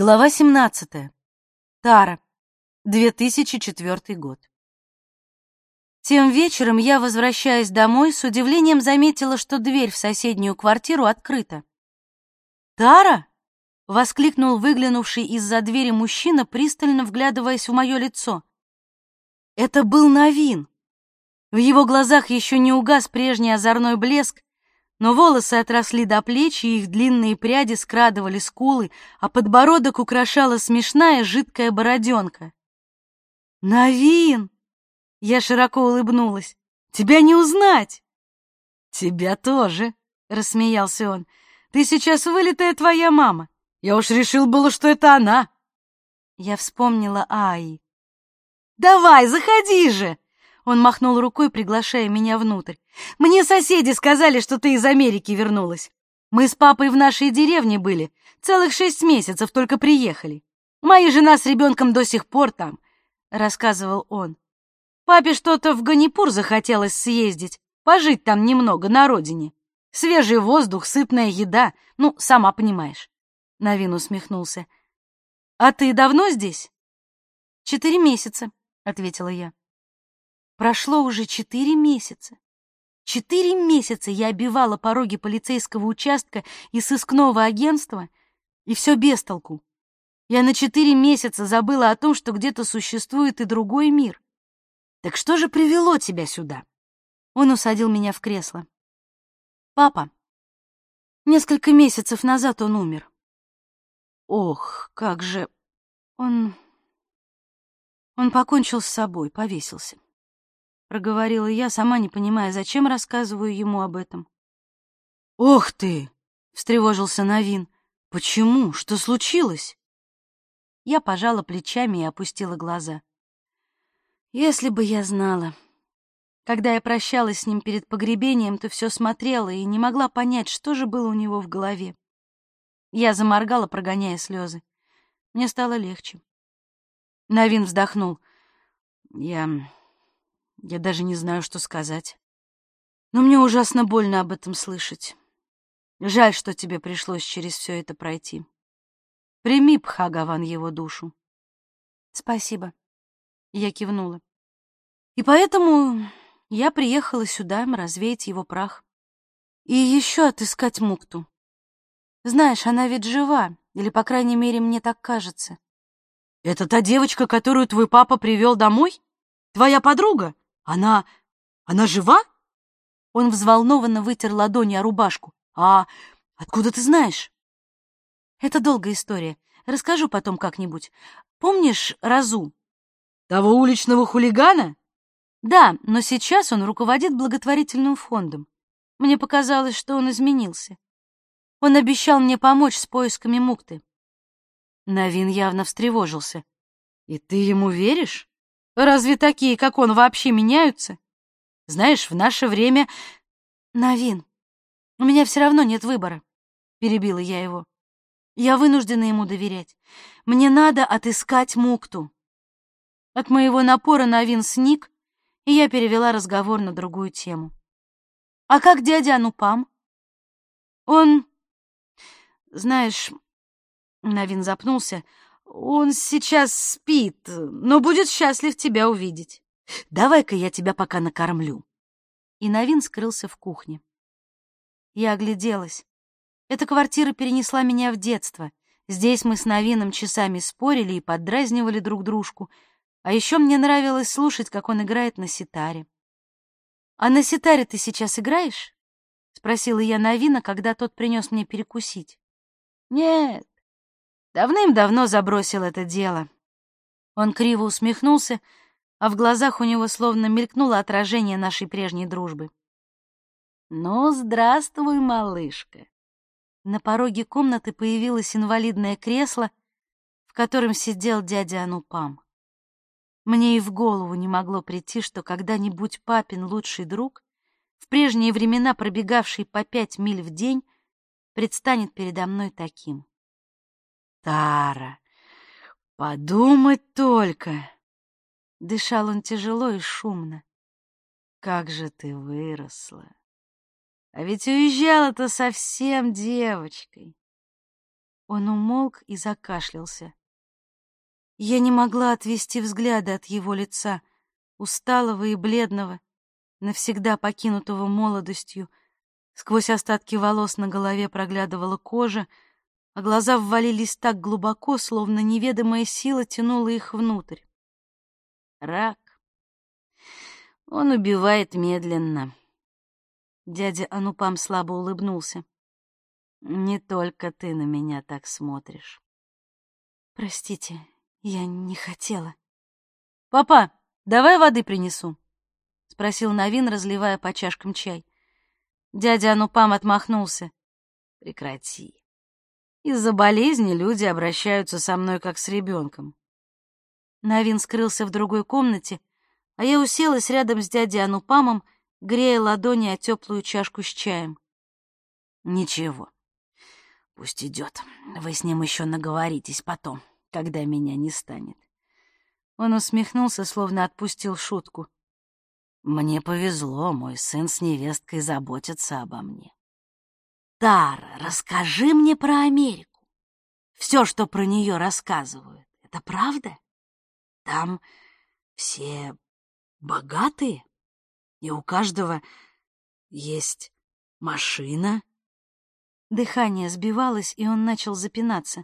Глава 17. Тара. 2004 год. Тем вечером я, возвращаясь домой, с удивлением заметила, что дверь в соседнюю квартиру открыта. «Тара!» — воскликнул выглянувший из-за двери мужчина, пристально вглядываясь в мое лицо. Это был Новин. В его глазах еще не угас прежний озорной блеск, но волосы отросли до плеч, и их длинные пряди скрадывали скулы, а подбородок украшала смешная жидкая бороденка. «Новин!» — я широко улыбнулась. «Тебя не узнать!» «Тебя тоже!» — рассмеялся он. «Ты сейчас вылитая твоя мама. Я уж решил было, что это она!» Я вспомнила Аи. «Давай, заходи же!» Он махнул рукой, приглашая меня внутрь. «Мне соседи сказали, что ты из Америки вернулась. Мы с папой в нашей деревне были. Целых шесть месяцев только приехали. Моя жена с ребенком до сих пор там», — рассказывал он. «Папе что-то в Ганипур захотелось съездить, пожить там немного на родине. Свежий воздух, сытная еда, ну, сама понимаешь». Навин усмехнулся. «А ты давно здесь?» «Четыре месяца», — ответила я. Прошло уже четыре месяца. Четыре месяца я обивала пороги полицейского участка и сыскного агентства, и все без толку. Я на четыре месяца забыла о том, что где-то существует и другой мир. Так что же привело тебя сюда? Он усадил меня в кресло. Папа. Несколько месяцев назад он умер. Ох, как же... Он... Он покончил с собой, повесился проговорила я, сама не понимая, зачем рассказываю ему об этом. Ох ты, встревожился Новин. Почему? Что случилось? Я пожала плечами и опустила глаза. Если бы я знала. Когда я прощалась с ним перед погребением, то все смотрела и не могла понять, что же было у него в голове. Я заморгала, прогоняя слезы. Мне стало легче. Новин вздохнул. Я я даже не знаю, что сказать. Но мне ужасно больно об этом слышать. Жаль, что тебе пришлось через все это пройти. Прими, Пхагаван, его душу. Спасибо. Я кивнула. И поэтому я приехала сюда развеять его прах. И еще отыскать Мукту. Знаешь, она ведь жива, или, по крайней мере, мне так кажется. Это та девочка, которую твой папа привел домой? Твоя подруга? Она... она жива?» Он взволнованно вытер ладони о рубашку. «А откуда ты знаешь?» «Это долгая история. Расскажу потом как-нибудь. Помнишь Разу?» «Того уличного хулигана?» «Да, но сейчас он руководит благотворительным фондом. Мне показалось, что он изменился. Он обещал мне помочь с поисками Мукты». Навин явно встревожился. «И ты ему веришь?» Разве такие, как он, вообще меняются? Знаешь, в наше время... Новин, у меня все равно нет выбора, — перебила я его. Я вынуждена ему доверять. Мне надо отыскать Мукту. От моего напора Новин сник, и я перевела разговор на другую тему. А как дядя Анупам? Он... Знаешь... Новин запнулся. Он сейчас спит, но будет счастлив тебя увидеть. Давай-ка я тебя пока накормлю. И Новин скрылся в кухне. Я огляделась. Эта квартира перенесла меня в детство. Здесь мы с Новином часами спорили и поддразнивали друг дружку. А еще мне нравилось слушать, как он играет на ситаре. «А на ситаре ты сейчас играешь?» — спросила я Новина, когда тот принес мне перекусить. «Нет, Давным-давно забросил это дело. Он криво усмехнулся, а в глазах у него словно мелькнуло отражение нашей прежней дружбы. «Ну, здравствуй, малышка!» На пороге комнаты появилось инвалидное кресло, в котором сидел дядя Анупам. Мне и в голову не могло прийти, что когда-нибудь папин лучший друг, в прежние времена пробегавший по пять миль в день, предстанет передо мной таким. Тара, подумать только. Дышал он тяжело и шумно. Как же ты выросла. А ведь уезжала-то совсем девочкой. Он умолк и закашлялся. Я не могла отвести взгляда от его лица, усталого и бледного, навсегда покинутого молодостью. Сквозь остатки волос на голове проглядывала кожа, а глаза ввалились так глубоко, словно неведомая сила тянула их внутрь. Рак. Он убивает медленно. Дядя Анупам слабо улыбнулся. Не только ты на меня так смотришь. Простите, я не хотела. Папа, давай воды принесу, спросил Навин, разливая по чашкам чай. Дядя Анупам отмахнулся. Прекрати. Из-за болезни люди обращаются со мной как с ребенком. Навин скрылся в другой комнате, а я уселась рядом с дядей Анупамом, грея ладони о теплую чашку с чаем. Ничего. Пусть идет. Вы с ним еще наговоритесь потом, когда меня не станет. Он усмехнулся, словно отпустил шутку. Мне повезло, мой сын с невесткой заботится обо мне. Тара, расскажи мне про Америку. Все, что про нее рассказывают, это правда? Там все богатые, и у каждого есть машина, Дыхание сбивалось, и он начал запинаться.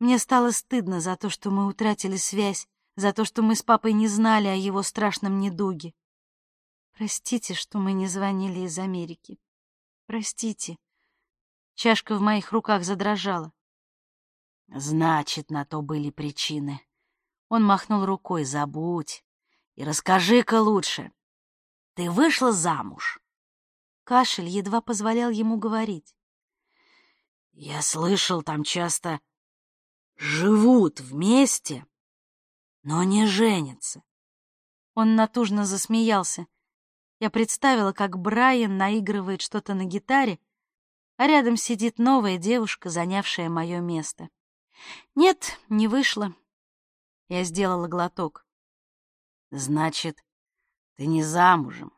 Мне стало стыдно за то, что мы утратили связь, за то, что мы с папой не знали о его страшном недуге. Простите, что мы не звонили из Америки. Простите. Чашка в моих руках задрожала. Значит, на то были причины. Он махнул рукой, забудь. И расскажи-ка лучше. Ты вышла замуж? Кашель едва позволял ему говорить. Я слышал, там часто живут вместе, но не женятся. Он натужно засмеялся. Я представила, как Брайан наигрывает что-то на гитаре, а рядом сидит новая девушка, занявшая мое место. Нет, не вышло. Я сделала глоток. Значит, ты не замужем.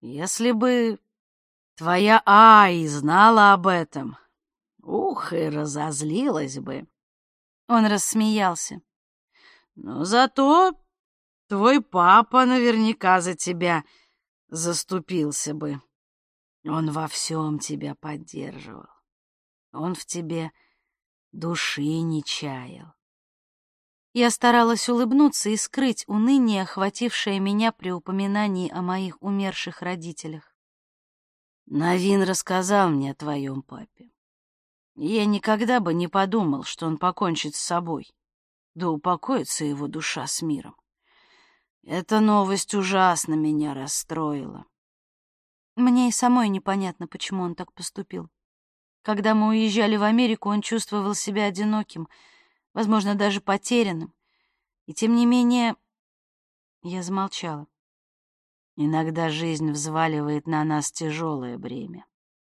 Если бы твоя Ай знала об этом, Ух, и разозлилась бы. Он рассмеялся. Но зато твой папа наверняка за тебя заступился бы. Он во всем тебя поддерживал. Он в тебе души не чаял. Я старалась улыбнуться и скрыть уныние, охватившее меня при упоминании о моих умерших родителях. Навин рассказал мне о твоем папе. Я никогда бы не подумал, что он покончит с собой. Да упокоится его душа с миром. Эта новость ужасно меня расстроила. Мне и самой непонятно, почему он так поступил. Когда мы уезжали в Америку, он чувствовал себя одиноким, возможно, даже потерянным. И тем не менее... Я замолчала. Иногда жизнь взваливает на нас тяжелое бремя.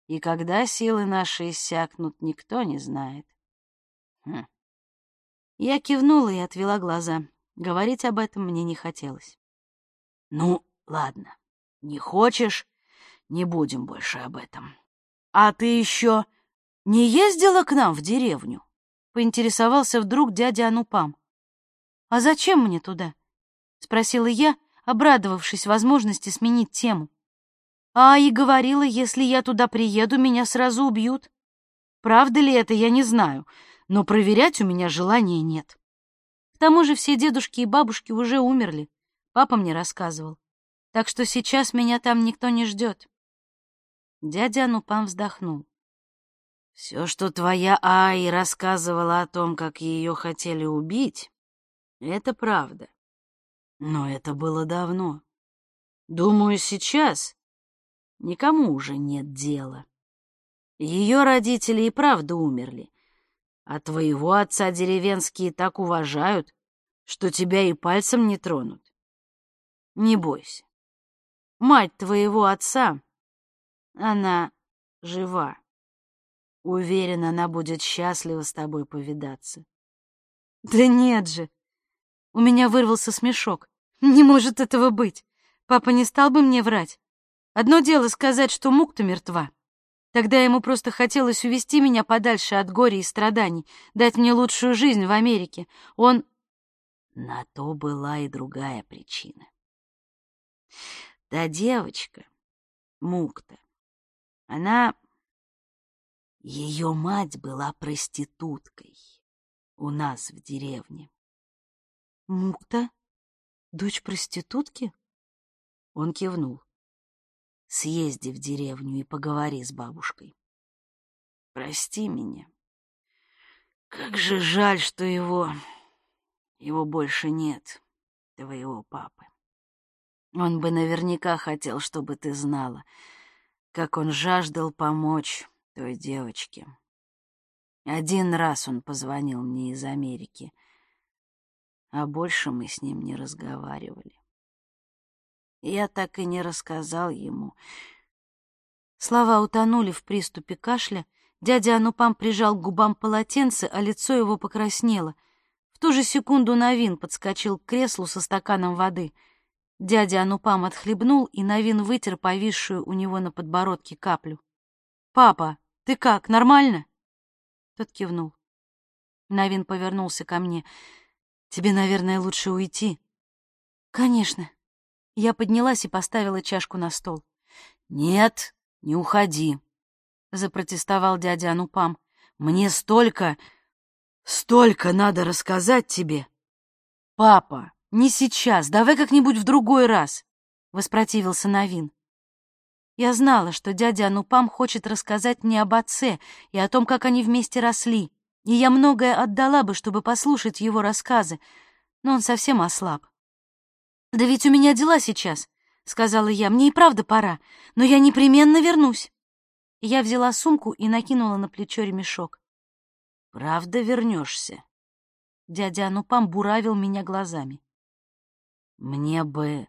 И когда силы наши иссякнут, никто не знает. Хм. Я кивнула и отвела глаза. Говорить об этом мне не хотелось. Ну, ладно. Не хочешь, не будем больше об этом. А ты еще не ездила к нам в деревню? Поинтересовался вдруг дядя Анупам. А зачем мне туда? Спросила я, обрадовавшись возможности сменить тему. А и говорила, если я туда приеду, меня сразу убьют. Правда ли это, я не знаю, но проверять у меня желания нет. К тому же все дедушки и бабушки уже умерли, папа мне рассказывал. Так что сейчас меня там никто не ждет. Дядя Анупам вздохнул. Все, что твоя Аи рассказывала о том, как ее хотели убить, это правда. Но это было давно. Думаю, сейчас никому уже нет дела. Ее родители и правда умерли, а твоего отца деревенские так уважают, что тебя и пальцем не тронут. Не бойся. Мать твоего отца, она жива. Уверен, она будет счастлива с тобой повидаться. Да нет же. У меня вырвался смешок. Не может этого быть. Папа не стал бы мне врать. Одно дело сказать, что Мукта мертва, Тогда ему просто хотелось увести меня подальше от горя и страданий, дать мне лучшую жизнь в Америке. Он... На то была и другая причина. Та девочка, Мукта, она... Ее мать была проституткой у нас в деревне. Мукта? Дочь проститутки? Он кивнул. Съезди в деревню и поговори с бабушкой. Прости меня. Как же жаль, что его... Его больше нет, твоего папы. Он бы наверняка хотел, чтобы ты знала, как он жаждал помочь той девочке. Один раз он позвонил мне из Америки, а больше мы с ним не разговаривали. Я так и не рассказал ему. Слова утонули в приступе кашля. Дядя Анупам прижал к губам полотенце, а лицо его покраснело. В ту же секунду Навин подскочил к креслу со стаканом воды. Дядя Анупам отхлебнул, и Навин вытер повисшую у него на подбородке каплю. «Папа, ты как, нормально?» Тот кивнул. Навин повернулся ко мне. «Тебе, наверное, лучше уйти». «Конечно». Я поднялась и поставила чашку на стол. «Нет, не уходи», — запротестовал дядя Анупам. «Мне столько, столько надо рассказать тебе». «Папа, не сейчас, давай как-нибудь в другой раз», — воспротивился Навин. Я знала, что дядя Анупам хочет рассказать мне об отце и о том, как они вместе росли, и я многое отдала бы, чтобы послушать его рассказы, но он совсем ослаб. «Да ведь у меня дела сейчас», — сказала я. «Мне и правда пора, но я непременно вернусь». Я взяла сумку и накинула на плечо ремешок. «Правда вернешься?» Дядя Анупам буравил меня глазами. «Мне бы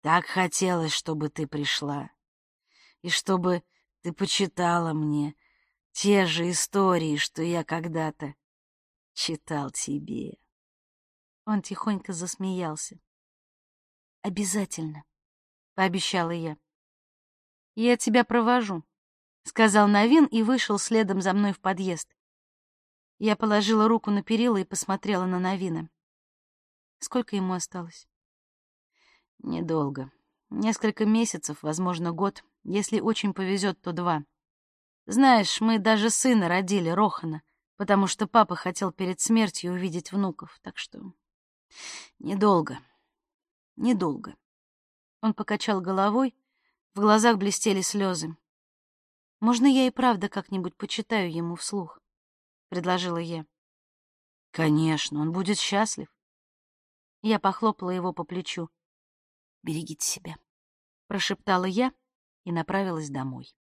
так хотелось, чтобы ты пришла, и чтобы ты почитала мне те же истории, что я когда-то читал тебе». Он тихонько засмеялся. «Обязательно», — пообещала я. «Я тебя провожу», — сказал Новин и вышел следом за мной в подъезд. Я положила руку на перила и посмотрела на Новина. Сколько ему осталось? Недолго. Несколько месяцев, возможно, год. Если очень повезет, то два. Знаешь, мы даже сына родили, Рохана, потому что папа хотел перед смертью увидеть внуков, так что недолго. Недолго. Он покачал головой, в глазах блестели слезы. «Можно я и правда как-нибудь почитаю ему вслух?» — предложила я. «Конечно, он будет счастлив». Я похлопала его по плечу. «Берегите себя», — прошептала я и направилась домой.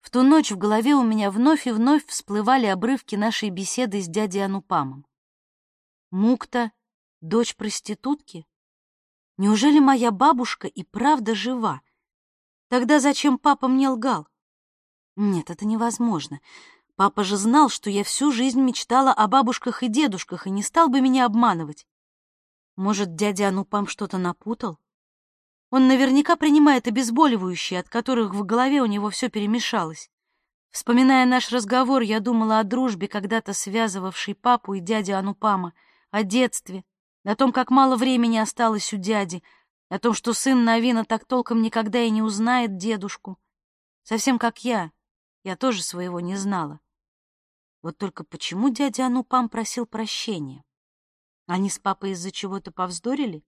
В ту ночь в голове у меня вновь и вновь всплывали обрывки нашей беседы с дядей Анупамом. Мукта — дочь проститутки? Неужели моя бабушка и правда жива? Тогда зачем папа мне лгал? Нет, это невозможно. Папа же знал, что я всю жизнь мечтала о бабушках и дедушках и не стал бы меня обманывать. Может, дядя Анупам что-то напутал? Он наверняка принимает обезболивающие, от которых в голове у него все перемешалось. Вспоминая наш разговор, я думала о дружбе, когда-то связывавшей папу и дядю Анупама, о детстве, о том, как мало времени осталось у дяди, о том, что сын Навина так толком никогда и не узнает дедушку. Совсем как я, я тоже своего не знала. Вот только почему дядя Анупам просил прощения? Они с папой из-за чего-то повздорили,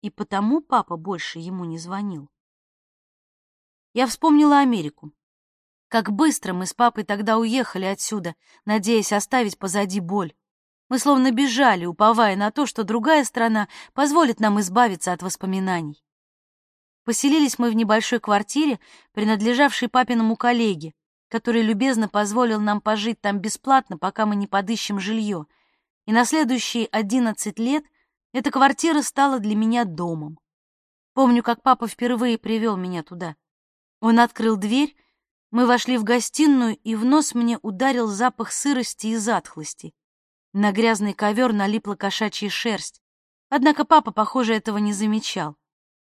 и потому папа больше ему не звонил. Я вспомнила Америку. Как быстро мы с папой тогда уехали отсюда, надеясь оставить позади боль. Мы словно бежали, уповая на то, что другая страна позволит нам избавиться от воспоминаний. Поселились мы в небольшой квартире, принадлежавшей папиному коллеге, который любезно позволил нам пожить там бесплатно, пока мы не подыщем жилье. И на следующие одиннадцать лет эта квартира стала для меня домом. Помню, как папа впервые привел меня туда. Он открыл дверь, мы вошли в гостиную, и в нос мне ударил запах сырости и затхлости. На грязный ковер налипла кошачья шерсть. Однако папа, похоже, этого не замечал.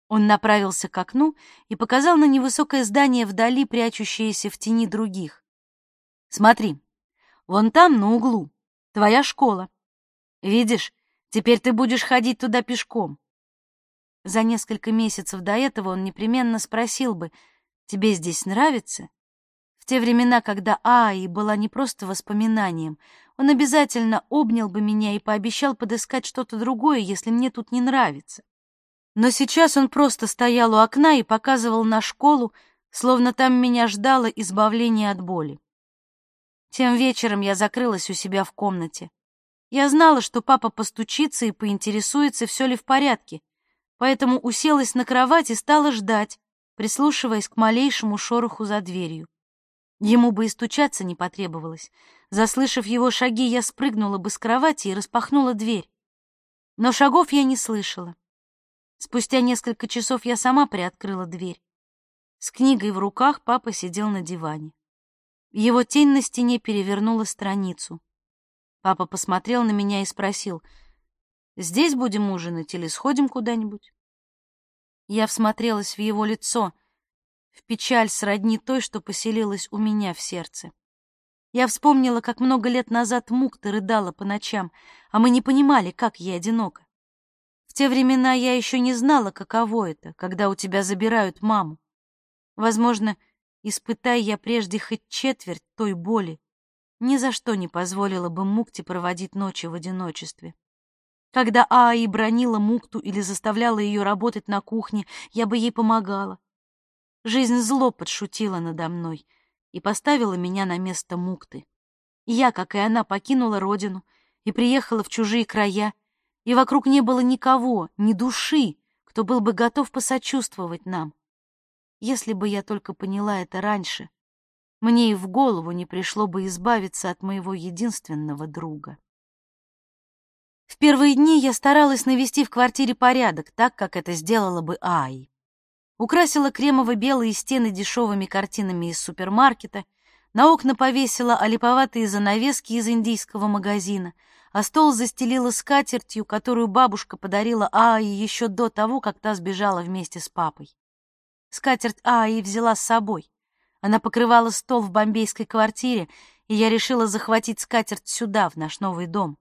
Он направился к окну и показал на невысокое здание вдали, прячущееся в тени других. «Смотри, вон там, на углу, твоя школа. Видишь, теперь ты будешь ходить туда пешком». За несколько месяцев до этого он непременно спросил бы, «Тебе здесь нравится?» В те времена, когда Аи была не просто воспоминанием, он обязательно обнял бы меня и пообещал подыскать что-то другое, если мне тут не нравится. Но сейчас он просто стоял у окна и показывал на школу, словно там меня ждало избавление от боли. Тем вечером я закрылась у себя в комнате. Я знала, что папа постучится и поинтересуется, все ли в порядке, поэтому уселась на кровать и стала ждать, прислушиваясь к малейшему шороху за дверью. Ему бы и стучаться не потребовалось. Заслышав его шаги, я спрыгнула бы с кровати и распахнула дверь. Но шагов я не слышала. Спустя несколько часов я сама приоткрыла дверь. С книгой в руках папа сидел на диване. Его тень на стене перевернула страницу. Папа посмотрел на меня и спросил, «Здесь будем ужинать или сходим куда-нибудь?» Я всмотрелась в его лицо — в печаль сродни той, что поселилась у меня в сердце. Я вспомнила, как много лет назад Мукта рыдала по ночам, а мы не понимали, как ей одиноко. В те времена я еще не знала, каково это, когда у тебя забирают маму. Возможно, испытай я прежде хоть четверть той боли, ни за что не позволила бы Мукте проводить ночи в одиночестве. Когда Аи бронила Мукту или заставляла ее работать на кухне, я бы ей помогала. Жизнь зло подшутила надо мной и поставила меня на место мукты. Я, как и она, покинула родину и приехала в чужие края, и вокруг не было никого, ни души, кто был бы готов посочувствовать нам. Если бы я только поняла это раньше, мне и в голову не пришло бы избавиться от моего единственного друга. В первые дни я старалась навести в квартире порядок, так, как это сделала бы Ай украсила кремово-белые стены дешевыми картинами из супермаркета, на окна повесила олиповатые занавески из индийского магазина, а стол застелила скатертью, которую бабушка подарила Аи еще до того, как та сбежала вместе с папой. Скатерть Аи взяла с собой. Она покрывала стол в бомбейской квартире, и я решила захватить скатерть сюда, в наш новый дом.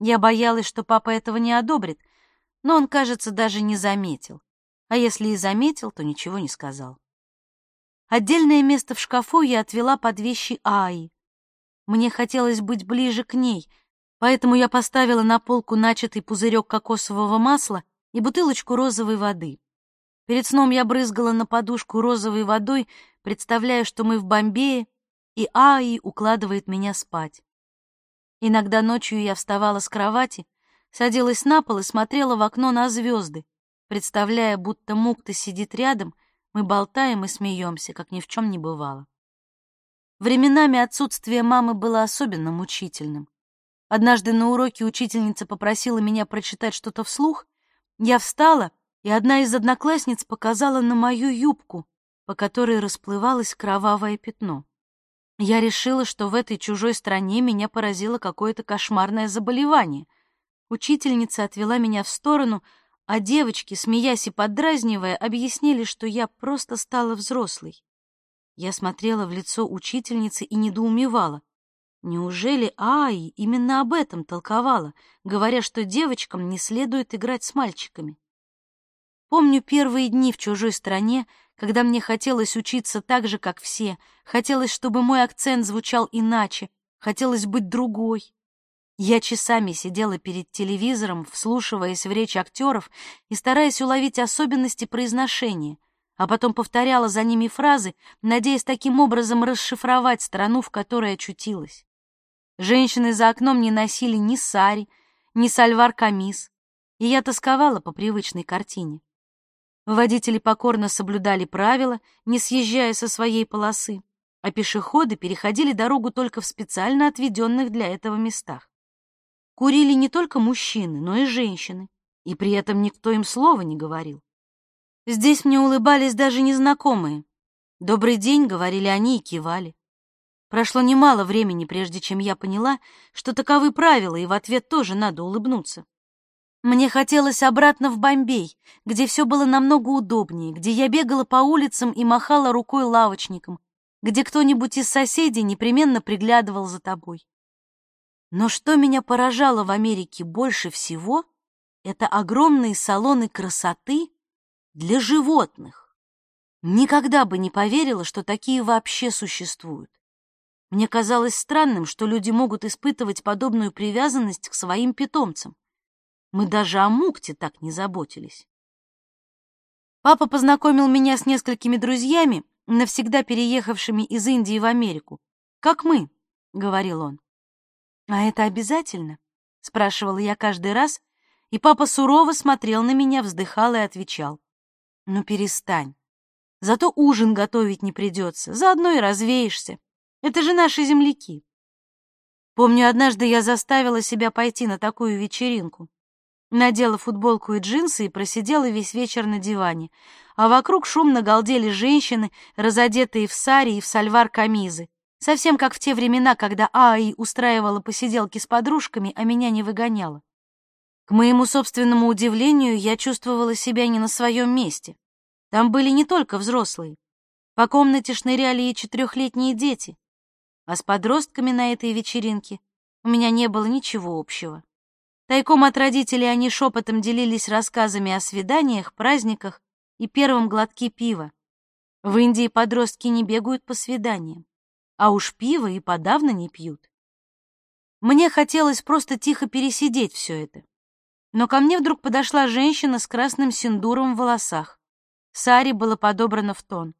Я боялась, что папа этого не одобрит, но он, кажется, даже не заметил а если и заметил, то ничего не сказал. Отдельное место в шкафу я отвела под вещи Аи. Мне хотелось быть ближе к ней, поэтому я поставила на полку начатый пузырек кокосового масла и бутылочку розовой воды. Перед сном я брызгала на подушку розовой водой, представляя, что мы в Бомбее, и Аи укладывает меня спать. Иногда ночью я вставала с кровати, садилась на пол и смотрела в окно на звезды, Представляя, будто Мукта сидит рядом, мы болтаем и смеемся, как ни в чем не бывало. Временами отсутствие мамы было особенно мучительным. Однажды на уроке учительница попросила меня прочитать что-то вслух. Я встала, и одна из одноклассниц показала на мою юбку, по которой расплывалось кровавое пятно. Я решила, что в этой чужой стране меня поразило какое-то кошмарное заболевание. Учительница отвела меня в сторону, а девочки, смеясь и поддразнивая, объяснили, что я просто стала взрослой. Я смотрела в лицо учительницы и недоумевала. Неужели Аи именно об этом толковала, говоря, что девочкам не следует играть с мальчиками? Помню первые дни в чужой стране, когда мне хотелось учиться так же, как все, хотелось, чтобы мой акцент звучал иначе, хотелось быть другой. Я часами сидела перед телевизором, вслушиваясь в речь актеров и стараясь уловить особенности произношения, а потом повторяла за ними фразы, надеясь таким образом расшифровать страну, в которой очутилась. Женщины за окном не носили ни сари, ни сальвар-камис, и я тосковала по привычной картине. Водители покорно соблюдали правила, не съезжая со своей полосы, а пешеходы переходили дорогу только в специально отведенных для этого местах. Курили не только мужчины, но и женщины, и при этом никто им слова не говорил. Здесь мне улыбались даже незнакомые. «Добрый день», — говорили они и кивали. Прошло немало времени, прежде чем я поняла, что таковы правила, и в ответ тоже надо улыбнуться. Мне хотелось обратно в Бомбей, где все было намного удобнее, где я бегала по улицам и махала рукой лавочникам, где кто-нибудь из соседей непременно приглядывал за тобой. Но что меня поражало в Америке больше всего, это огромные салоны красоты для животных. Никогда бы не поверила, что такие вообще существуют. Мне казалось странным, что люди могут испытывать подобную привязанность к своим питомцам. Мы даже о мукте так не заботились. Папа познакомил меня с несколькими друзьями, навсегда переехавшими из Индии в Америку. «Как мы», — говорил он. «А это обязательно?» — спрашивала я каждый раз, и папа сурово смотрел на меня, вздыхал и отвечал. «Ну, перестань. Зато ужин готовить не придется, заодно и развеешься. Это же наши земляки». Помню, однажды я заставила себя пойти на такую вечеринку. Надела футболку и джинсы и просидела весь вечер на диване, а вокруг шумно галдели женщины, разодетые в сари и в сальвар-камизы, совсем как в те времена, когда Аи устраивала посиделки с подружками, а меня не выгоняла. К моему собственному удивлению, я чувствовала себя не на своем месте. Там были не только взрослые. По комнате шныряли и четырехлетние дети. А с подростками на этой вечеринке у меня не было ничего общего. Тайком от родителей они шепотом делились рассказами о свиданиях, праздниках и первом глотке пива. В Индии подростки не бегают по свиданиям, а уж пиво и подавно не пьют. Мне хотелось просто тихо пересидеть все это. Но ко мне вдруг подошла женщина с красным синдуром в волосах. Саре было подобрано в тон.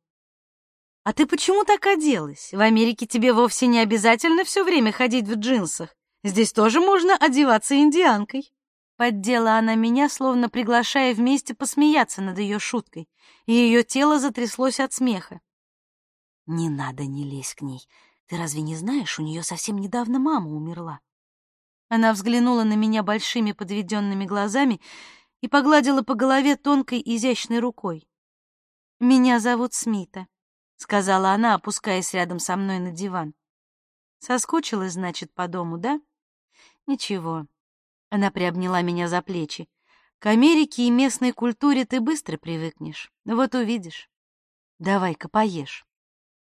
«А ты почему так оделась? В Америке тебе вовсе не обязательно все время ходить в джинсах. Здесь тоже можно одеваться индианкой. Поддела она меня, словно приглашая вместе посмеяться над ее шуткой, и ее тело затряслось от смеха. «Не надо, не лезь к ней. Ты разве не знаешь, у нее совсем недавно мама умерла?» Она взглянула на меня большими подведенными глазами и погладила по голове тонкой изящной рукой. «Меня зовут Смита», — сказала она, опускаясь рядом со мной на диван. «Соскучилась, значит, по дому, да?» Ничего. Она приобняла меня за плечи. К Америке и местной культуре ты быстро привыкнешь. Вот увидишь. Давай-ка поешь.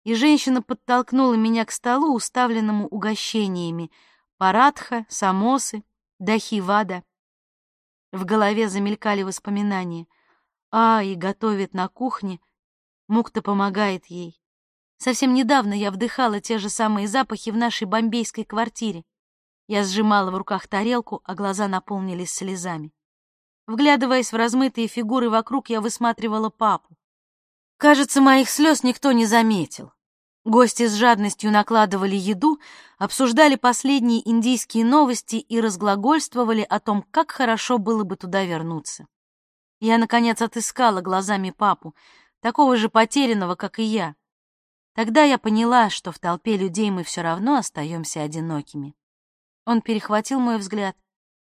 И женщина подтолкнула меня к столу, уставленному угощениями. Парадха, самосы, дахи-вада. В голове замелькали воспоминания. А, и готовит на кухне. Мукта помогает ей. Совсем недавно я вдыхала те же самые запахи в нашей бомбейской квартире. Я сжимала в руках тарелку, а глаза наполнились слезами. Вглядываясь в размытые фигуры вокруг, я высматривала папу. Кажется, моих слез никто не заметил. Гости с жадностью накладывали еду, обсуждали последние индийские новости и разглагольствовали о том, как хорошо было бы туда вернуться. Я, наконец, отыскала глазами папу, такого же потерянного, как и я. Тогда я поняла, что в толпе людей мы все равно остаемся одинокими. Он перехватил мой взгляд,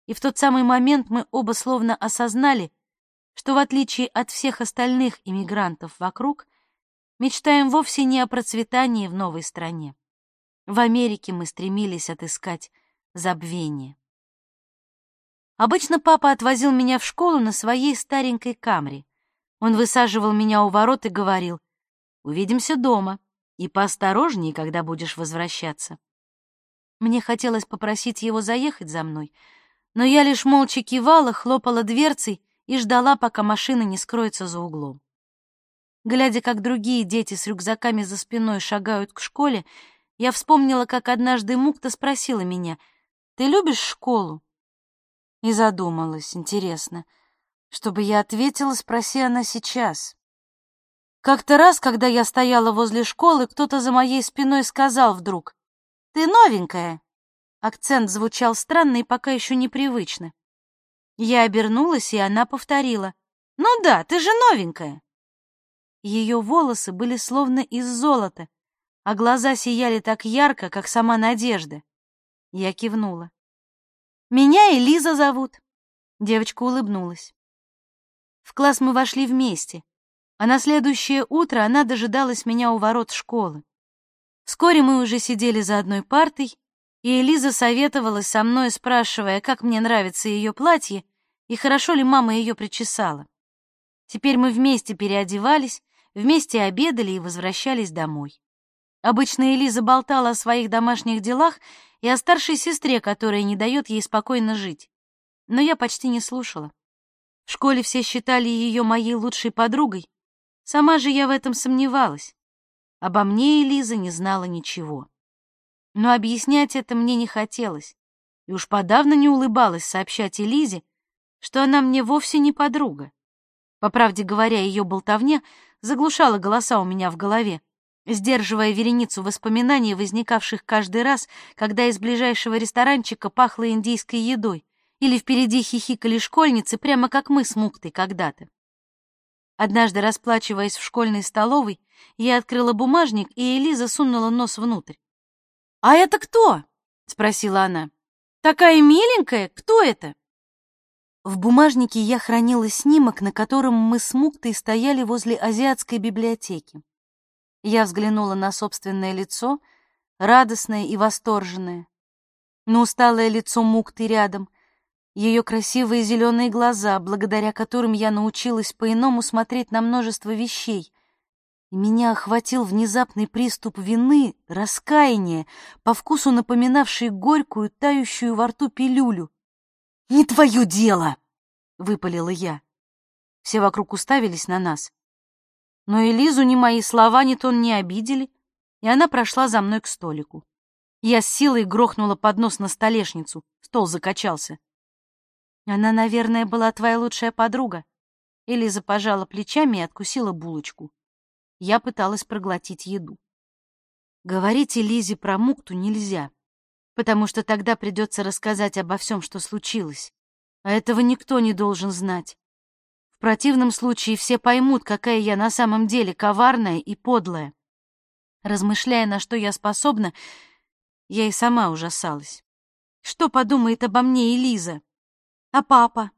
и в тот самый момент мы оба словно осознали, что в отличие от всех остальных иммигрантов вокруг, мечтаем вовсе не о процветании в новой стране. В Америке мы стремились отыскать забвение. Обычно папа отвозил меня в школу на своей старенькой камре. Он высаживал меня у ворот и говорил, «Увидимся дома, и поосторожнее, когда будешь возвращаться». Мне хотелось попросить его заехать за мной, но я лишь молча кивала, хлопала дверцей и ждала, пока машина не скроется за углом. Глядя, как другие дети с рюкзаками за спиной шагают к школе, я вспомнила, как однажды Мукта спросила меня, «Ты любишь школу?» И задумалась, интересно, чтобы я ответила, спроси она сейчас. Как-то раз, когда я стояла возле школы, кто-то за моей спиной сказал вдруг, «Ты новенькая!» Акцент звучал странно и пока еще непривычно. Я обернулась, и она повторила. «Ну да, ты же новенькая!» Ее волосы были словно из золота, а глаза сияли так ярко, как сама Надежда. Я кивнула. «Меня Элиза зовут», — девочка улыбнулась. В класс мы вошли вместе, а на следующее утро она дожидалась меня у ворот школы. Вскоре мы уже сидели за одной партой, и Элиза советовалась со мной, спрашивая, как мне нравится ее платье, и хорошо ли мама ее причесала. Теперь мы вместе переодевались, вместе обедали и возвращались домой. Обычно Элиза болтала о своих домашних делах и о старшей сестре, которая не дает ей спокойно жить. Но я почти не слушала. В школе все считали ее моей лучшей подругой. Сама же я в этом сомневалась. Обо мне Элиза не знала ничего. Но объяснять это мне не хотелось, и уж подавно не улыбалась сообщать Элизе, что она мне вовсе не подруга. По правде говоря, ее болтовня заглушала голоса у меня в голове, сдерживая вереницу воспоминаний, возникавших каждый раз, когда из ближайшего ресторанчика пахло индийской едой, или впереди хихикали школьницы, прямо как мы с Муктой когда-то. Однажды, расплачиваясь в школьной столовой, я открыла бумажник, и Элиза сунула нос внутрь. «А это кто?» — спросила она. «Такая миленькая? Кто это?» В бумажнике я хранила снимок, на котором мы с Муктой стояли возле азиатской библиотеки. Я взглянула на собственное лицо, радостное и восторженное, на усталое лицо Мукты рядом, ее красивые зеленые глаза, благодаря которым я научилась по-иному смотреть на множество вещей. И меня охватил внезапный приступ вины, раскаяния, по вкусу напоминавший горькую, тающую во рту пилюлю. «Не твое дело!» — выпалила я. Все вокруг уставились на нас. Но Элизу ни мои слова, ни тон не обидели, и она прошла за мной к столику. Я с силой грохнула поднос на столешницу, стол закачался. Она, наверное, была твоя лучшая подруга. Элиза пожала плечами и откусила булочку. Я пыталась проглотить еду. Говорить Элизе про Мукту нельзя, потому что тогда придется рассказать обо всем, что случилось. А этого никто не должен знать. В противном случае все поймут, какая я на самом деле коварная и подлая. Размышляя, на что я способна, я и сама ужасалась. Что подумает обо мне Элиза? А папа?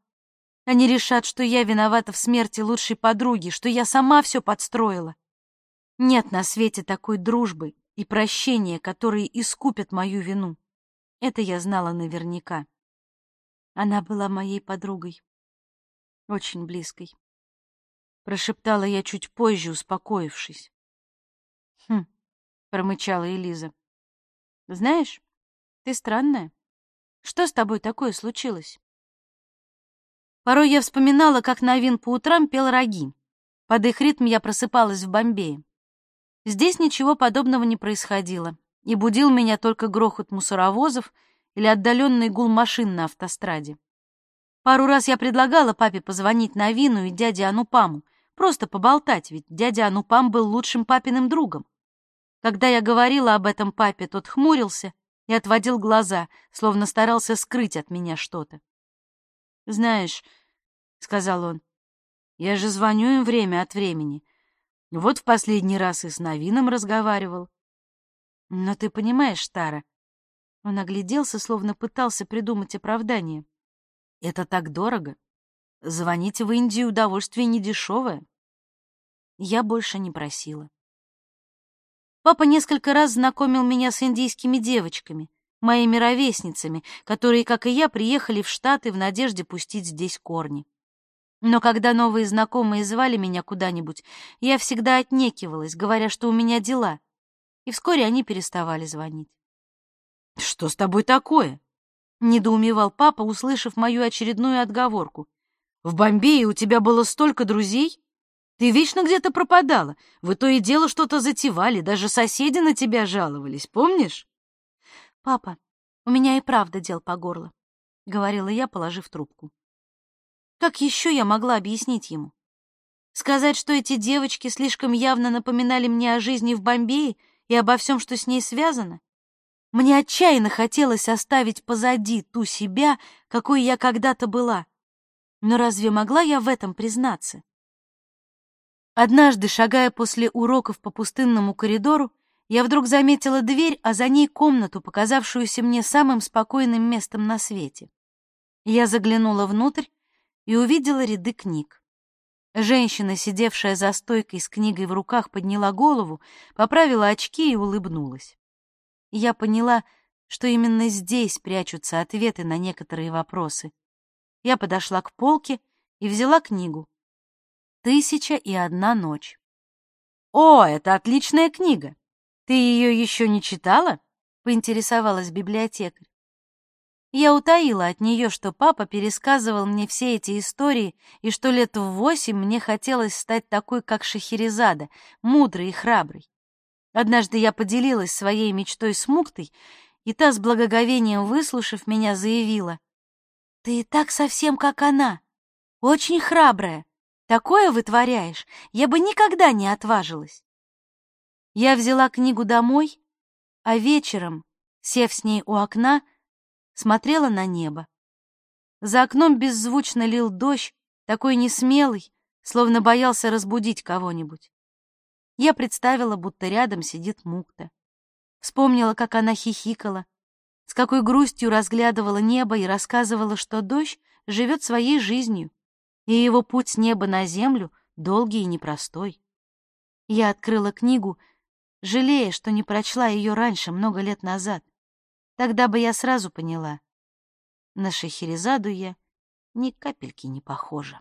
Они решат, что я виновата в смерти лучшей подруги, что я сама все подстроила. Нет на свете такой дружбы и прощения, которые искупят мою вину. Это я знала наверняка. Она была моей подругой, очень близкой. Прошептала я чуть позже, успокоившись. «Хм», — промычала Элиза. «Знаешь, ты странная. Что с тобой такое случилось?» Порой я вспоминала, как Навин по утрам пел роги. Под их ритм я просыпалась в Бомбее. Здесь ничего подобного не происходило, и будил меня только грохот мусоровозов или отдаленный гул машин на автостраде. Пару раз я предлагала папе позвонить Навину и дяде Анупаму, просто поболтать, ведь дядя Анупам был лучшим папиным другом. Когда я говорила об этом папе, тот хмурился и отводил глаза, словно старался скрыть от меня что-то. «Знаешь, — сказал он. «Я же звоню им время от времени. Вот в последний раз и с Новином разговаривал». «Но ты понимаешь, Тара...» Он огляделся, словно пытался придумать оправдание. «Это так дорого. Звонить в Индию удовольствие недешевое». Я больше не просила. Папа несколько раз знакомил меня с индийскими девочками, моими ровесницами, которые, как и я, приехали в Штаты в надежде пустить здесь корни. Но когда новые знакомые звали меня куда-нибудь, я всегда отнекивалась, говоря, что у меня дела. И вскоре они переставали звонить. «Что с тобой такое?» — недоумевал папа, услышав мою очередную отговорку. «В Бомбее у тебя было столько друзей? Ты вечно где-то пропадала. Вы то и дело что-то затевали, даже соседи на тебя жаловались, помнишь?» «Папа, у меня и правда дел по горло», — говорила я, положив трубку. Как еще я могла объяснить ему? Сказать, что эти девочки слишком явно напоминали мне о жизни в Бомбее и обо всем, что с ней связано? Мне отчаянно хотелось оставить позади ту себя, какой я когда-то была. Но разве могла я в этом признаться? Однажды, шагая после уроков по пустынному коридору, я вдруг заметила дверь, а за ней комнату, показавшуюся мне самым спокойным местом на свете. Я заглянула внутрь и увидела ряды книг. Женщина, сидевшая за стойкой с книгой в руках, подняла голову, поправила очки и улыбнулась. Я поняла, что именно здесь прячутся ответы на некоторые вопросы. Я подошла к полке и взяла книгу. «Тысяча и одна ночь». «О, это отличная книга! Ты ее еще не читала?» — поинтересовалась библиотекарь. Я утаила от нее, что папа пересказывал мне все эти истории, и что лет в восемь мне хотелось стать такой, как Шахерезада, мудрой и храброй. Однажды я поделилась своей мечтой с Муктой, и та, с благоговением выслушав меня, заявила, «Ты и так совсем как она, очень храбрая. Такое вытворяешь, я бы никогда не отважилась». Я взяла книгу домой, а вечером, сев с ней у окна, смотрела на небо. За окном беззвучно лил дождь, такой несмелый, словно боялся разбудить кого-нибудь. Я представила, будто рядом сидит Мукта. Вспомнила, как она хихикала, с какой грустью разглядывала небо и рассказывала, что дождь живет своей жизнью, и его путь с неба на землю долгий и непростой. Я открыла книгу, жалея, что не прочла ее раньше, много лет назад. Тогда бы я сразу поняла. На Шахерезаду я ни капельки не похожа.